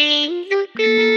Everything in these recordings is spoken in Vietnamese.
Ding, ding, ding.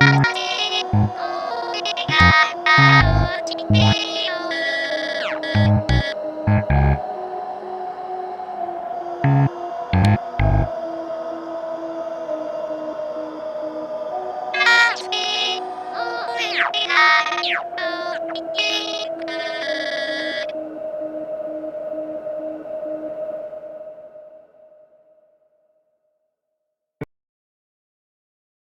What?